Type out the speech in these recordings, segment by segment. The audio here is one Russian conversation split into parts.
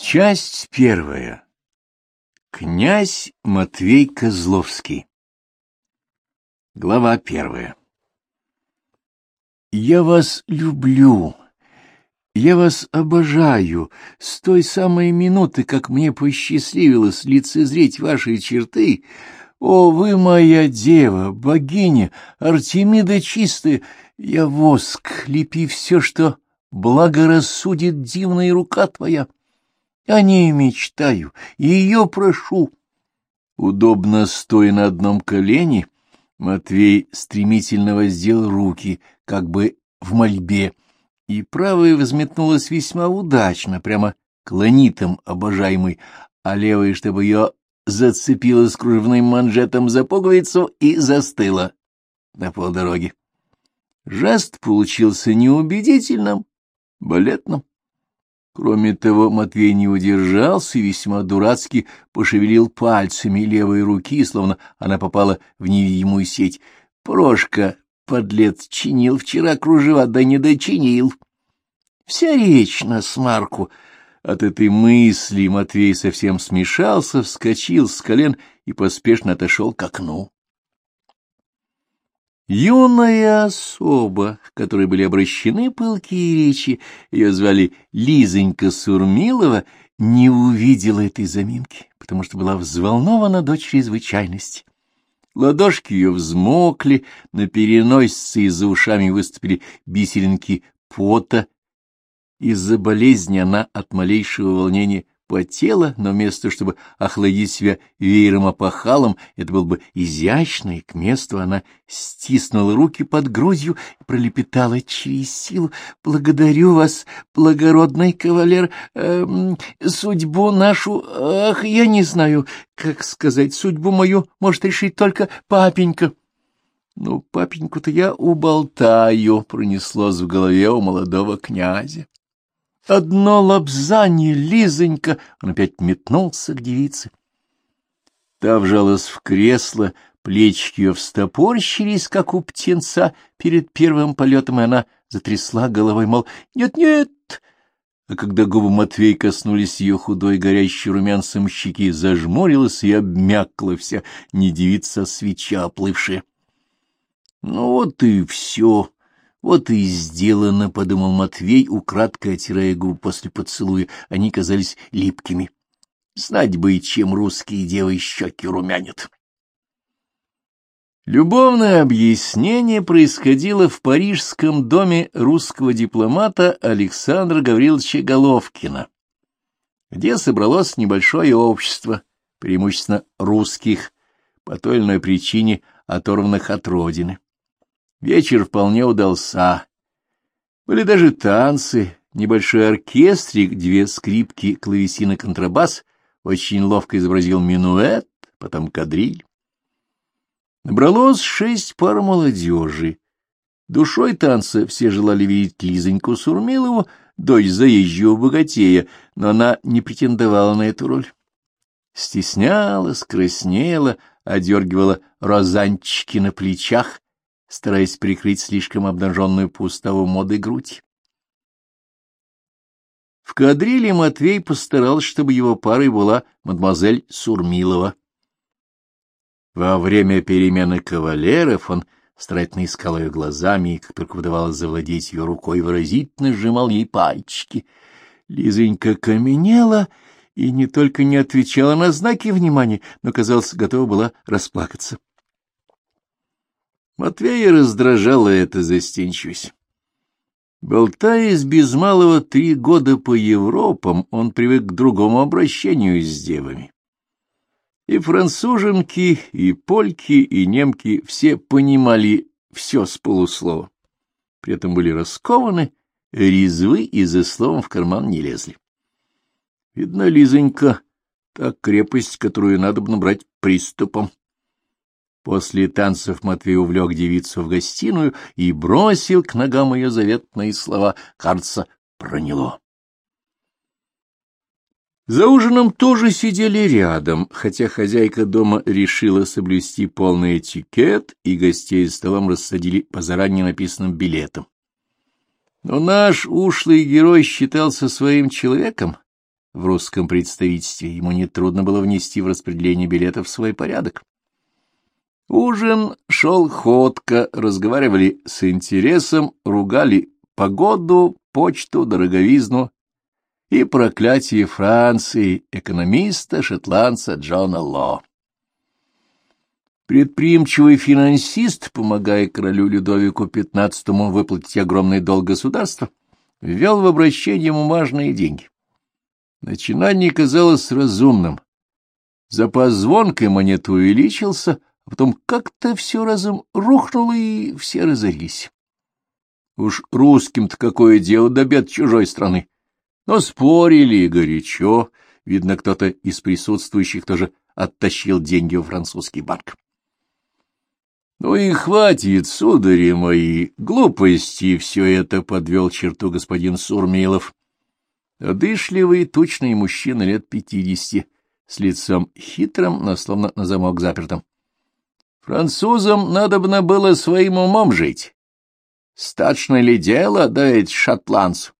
Часть первая. Князь Матвей Козловский. Глава первая. Я вас люблю. Я вас обожаю. С той самой минуты, как мне посчастливилось лицезреть ваши черты, о, вы моя дева, богиня, Артемида чистая, я воск, лепи все, что благорассудит дивная рука твоя. О ней мечтаю, ее прошу. Удобно стоя на одном колене, Матвей стремительно воздел руки, как бы в мольбе, и правая взметнулась весьма удачно, прямо к ланитам обожаемой, а левая, чтобы ее зацепила с кружевным манжетом за пуговицу и застыла на полдороги. Жест получился неубедительным, балетным. Кроме того, Матвей не удержался и весьма дурацки пошевелил пальцами левой руки, словно она попала в невидимую сеть. Прошка, подлец, чинил вчера кружева, да не дочинил. Вся речь на смарку. От этой мысли Матвей совсем смешался, вскочил с колен и поспешно отошел к окну. Юная особа, которой были обращены пылкие речи, ее звали Лизонька Сурмилова, не увидела этой заминки, потому что была взволнована до чрезвычайности. Ладошки ее взмокли, на переносице и за ушами выступили бисеринки пота. Из-за болезни она от малейшего волнения потела, но вместо чтобы охладить себя веером-опахалом, это было бы изящно, и к месту она стиснула руки под грудью и пролепетала через силу. «Благодарю вас, благородный кавалер, э, судьбу нашу, ах, я не знаю, как сказать, судьбу мою может решить только папенька». «Ну, папеньку-то я уболтаю», — пронеслось в голове у молодого князя. Одно лапзание, Лизонька! Он опять метнулся к девице. Та вжалась в кресло, плечики ее встопорщились, как у птенца перед первым полетом, и она затрясла головой, мол, «Нет-нет!» А когда губы Матвей коснулись ее худой, горящей румянцем щеки, зажмурилась и обмякла вся, не девица, а свеча оплывшая. Ну вот и все. Вот и сделано, — подумал Матвей, украдкой отирая губы после поцелуя. Они казались липкими. Знать бы, чем русские девы щеки румянят. Любовное объяснение происходило в парижском доме русского дипломата Александра Гавриловича Головкина, где собралось небольшое общество, преимущественно русских, по той или иной причине оторванных от родины. Вечер вполне удался. Были даже танцы, небольшой оркестрик, две скрипки, клавесина, контрабас, очень ловко изобразил минуэт, потом кадриль. Набралось шесть пар молодежи. Душой танца все желали видеть Лизоньку Сурмилову, дочь заезжего богатея, но она не претендовала на эту роль. Стеснялась, краснела, одергивала розанчики на плечах, стараясь прикрыть слишком обнаженную по уставу моды грудь. В кадриле Матвей постарался, чтобы его парой была мадемуазель Сурмилова. Во время перемены кавалеров он старательно искал ее глазами, и, как только удавалось завладеть ее рукой, выразительно сжимал ей пальчики. Лизонька каменела и не только не отвечала на знаки внимания, но, казалось, готова была расплакаться. Матвея раздражала эта застенчивость. Болтаясь без малого три года по Европам, он привык к другому обращению с девами. И француженки, и польки, и немки все понимали все с полуслова. При этом были раскованы, резвы и за словом в карман не лезли. Видно, Лизонька, та крепость, которую надо бы набрать приступом. После танцев Матвей увлек девицу в гостиную и бросил к ногам ее заветные слова. Кажется, проняло. За ужином тоже сидели рядом, хотя хозяйка дома решила соблюсти полный этикет, и гостей столом рассадили по заранее написанным билетам. Но наш ушлый герой считался своим человеком, в русском представительстве, ему нетрудно было внести в распределение билетов свой порядок. Ужин шел ходко, разговаривали с интересом, ругали погоду, почту, дороговизну и проклятие Франции, экономиста, шотландца Джона Ло. Предприимчивый финансист, помогая королю Людовику XV выплатить огромный долг государства, ввел в обращение бумажные деньги. Начинание казалось разумным. Запас звонкой монеты увеличился, потом как-то все разом рухнуло, и все разорились. Уж русским-то какое дело до бед чужой страны. Но спорили горячо. Видно, кто-то из присутствующих тоже оттащил деньги в французский банк. Ну и хватит, судари мои, глупости все это подвел черту господин Сурмилов. Одышливый, тучный мужчина лет пятидесяти, с лицом хитрым, но словно на замок запертым. Французам надобно было своим умом жить. Стачно ли дело, да ведь шотландцу?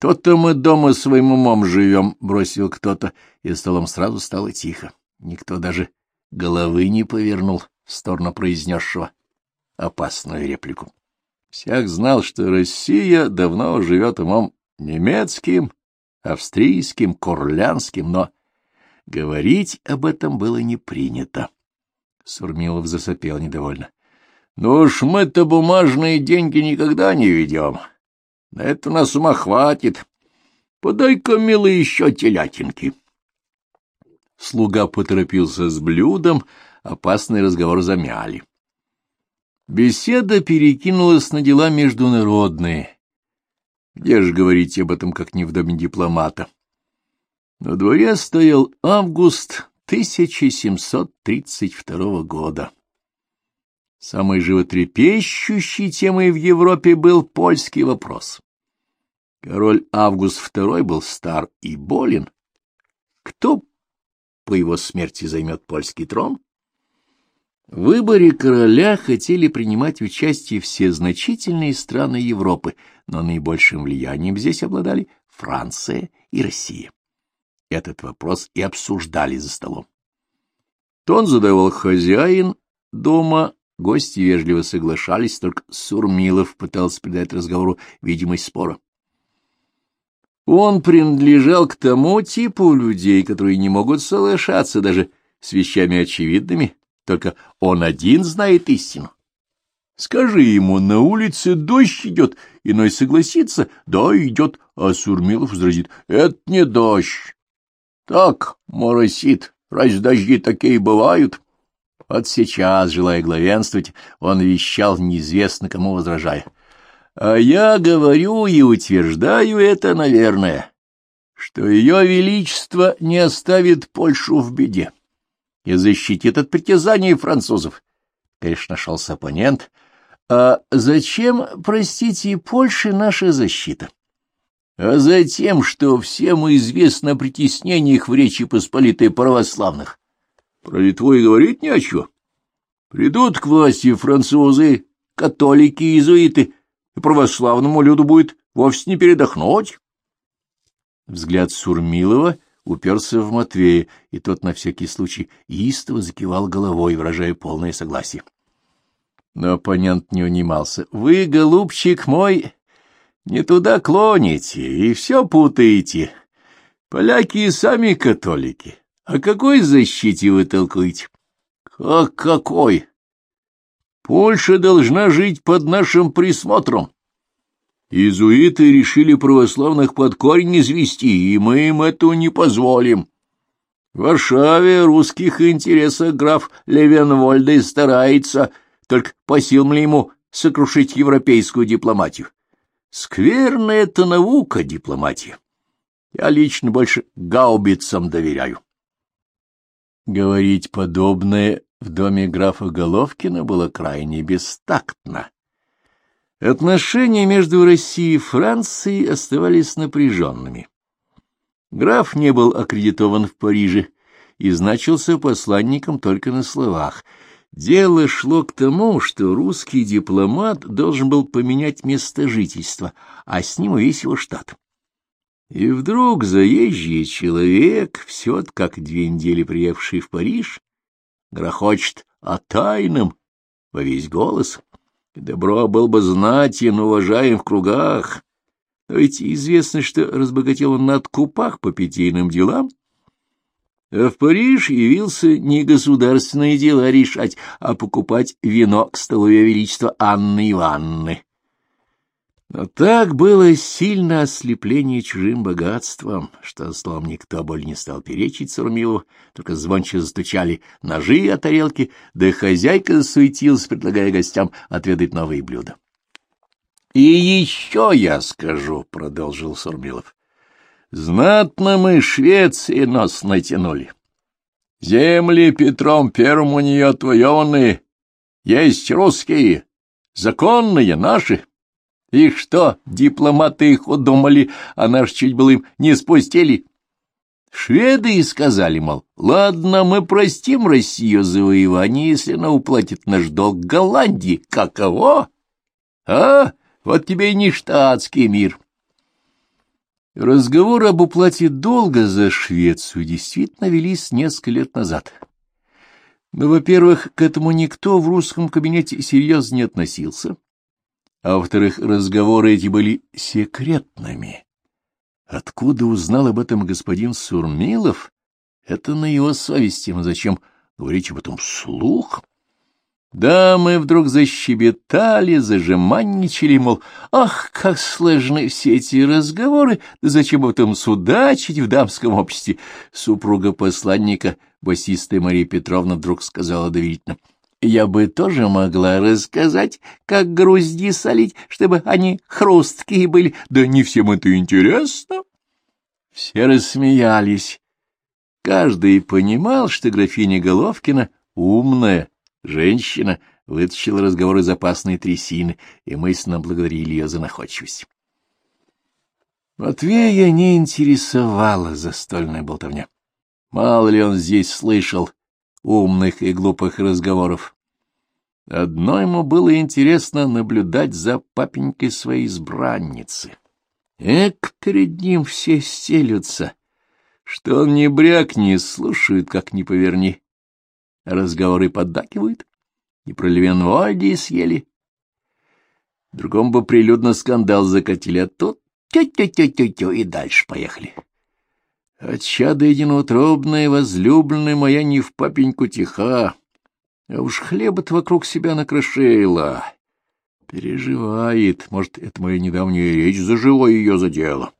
То-то мы дома своим умом живем, — бросил кто-то, и столом сразу стало тихо. Никто даже головы не повернул в сторону произнесшего опасную реплику. Всяк знал, что Россия давно живет умом немецким, австрийским, курлянским, но говорить об этом было не принято. Сурмилов засопел недовольно. — Ну уж мы-то бумажные деньги никогда не ведем. На это нас ума хватит. Подай-ка, милый, еще телятинки. Слуга поторопился с блюдом, опасный разговор замяли. Беседа перекинулась на дела международные. Где же говорить об этом, как не в доме дипломата? На дворе стоял август 1732 года. Самой животрепещущей темой в Европе был польский вопрос. Король Август II был стар и болен. Кто по его смерти займет польский трон? В выборе короля хотели принимать участие все значительные страны Европы, но наибольшим влиянием здесь обладали Франция и Россия. Этот вопрос и обсуждали за столом. Тон задавал хозяин дома, гости вежливо соглашались, только Сурмилов пытался придать разговору видимость спора. Он принадлежал к тому типу людей, которые не могут соглашаться даже с вещами очевидными, только он один знает истину. Скажи ему, на улице дождь идет, иной согласится, да, идет, а Сурмилов возразит, это не дождь. Так, моросит, разве дожди такие бывают? Вот сейчас, желая главенствовать, он вещал неизвестно кому возражая. А я говорю и утверждаю это, наверное, что ее величество не оставит Польшу в беде и защитит от притязаний французов. Конечно, нашелся оппонент. А зачем, простите, Польше наша защита? А за тем, что всем известно о притеснениях в Речи Посполитой православных. Про Литву и говорить не о чем. Придут к власти французы, католики, иезуиты, и православному люду будет вовсе не передохнуть. Взгляд Сурмилова уперся в Матвея, и тот на всякий случай истово закивал головой, выражая полное согласие. Но оппонент не унимался. — Вы, голубчик мой, не туда клоните и все путаете. Поляки и сами католики. О какой защите вы толкуете? — Как какой? Польша должна жить под нашим присмотром. Иезуиты решили православных под корень извести, и мы им этого не позволим. В Варшаве русских интересах граф Левенвольда старается, только по силам ли ему сокрушить европейскую дипломатию. Скверная это наука дипломатия. Я лично больше гаубицам доверяю. Говорить подобное в доме графа Головкина было крайне бестактно. Отношения между Россией и Францией оставались напряженными. Граф не был аккредитован в Париже и значился посланником только на словах. Дело шло к тому, что русский дипломат должен был поменять место жительства, а с ним весь его штат. И вдруг заезжий человек, все как две недели приехавший в Париж, грохочет о тайном во весь голос. Добро был бы знатен, уважаем в кругах. Но ведь известно, что разбогател он на откупах по питейным делам, в Париж явился не государственные дела решать, а покупать вино к столу Ее Величества Анны Ивановны. Но так было сильно ослепление чужим богатством, что словом никто более не стал перечить Сурмилову, только звонче застучали ножи от тарелки, да хозяйка засуетилась, предлагая гостям отведать новые блюда. — И еще я скажу, — продолжил Сурмилов, — знатно мы Швеции нос натянули. Земли Петром Первым у нее отвоеванные, есть русские, законные, наши. — и что, дипломаты их удумали, а наш чуть было им не спустили? Шведы и сказали, мол, ладно, мы простим Россию завоевание, если она уплатит наш долг Голландии. Каково? А, вот тебе и не штатский мир. Разговор об уплате долга за Швецию действительно велись несколько лет назад. Но, во-первых, к этому никто в русском кабинете серьезно не относился а во-вторых, разговоры эти были секретными. Откуда узнал об этом господин Сурмилов? Это на его совести, но зачем говорить об этом вслух? Да, мы вдруг защебетали, зажиманничали, мол, ах, как сложны все эти разговоры, да зачем об этом судачить в дамском обществе? Супруга посланника, басистая Мария Петровна, вдруг сказала доверительно — я бы тоже могла рассказать, как грузди солить, чтобы они хрусткие были. Да не всем это интересно. Все рассмеялись. Каждый понимал, что графиня Головкина умная женщина, вытащила разговор из опасной трясины, и мысленно благодарили ее за находчивость. Матвея не интересовала застольная болтовня. Мало ли он здесь слышал умных и глупых разговоров. Одно ему было интересно наблюдать за папенькой своей избранницы. Эк, перед ним все стелются, что он не брякни, слушают, как не поверни. Разговоры поддакивают, и про Левенвальди съели. Другом бы прилюдно скандал закатили, а тут тю-тю-тю-тю-тю и дальше поехали. А чадо единоутробная, возлюбленная моя не в папеньку тиха, а уж хлеба-то вокруг себя накрошила. Переживает, может, это моя недавняя речь зажила ее задела.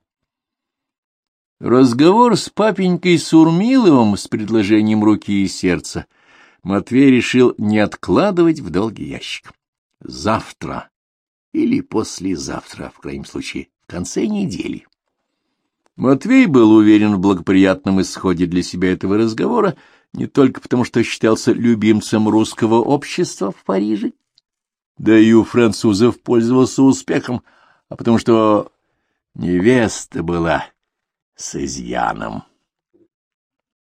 Разговор с папенькой Сурмиловым с предложением руки и сердца Матвей решил не откладывать в долгий ящик. Завтра или послезавтра, в крайнем случае, в конце недели. Матвей был уверен в благоприятном исходе для себя этого разговора не только потому, что считался любимцем русского общества в Париже, да и у французов пользовался успехом, а потому что невеста была с изъяном.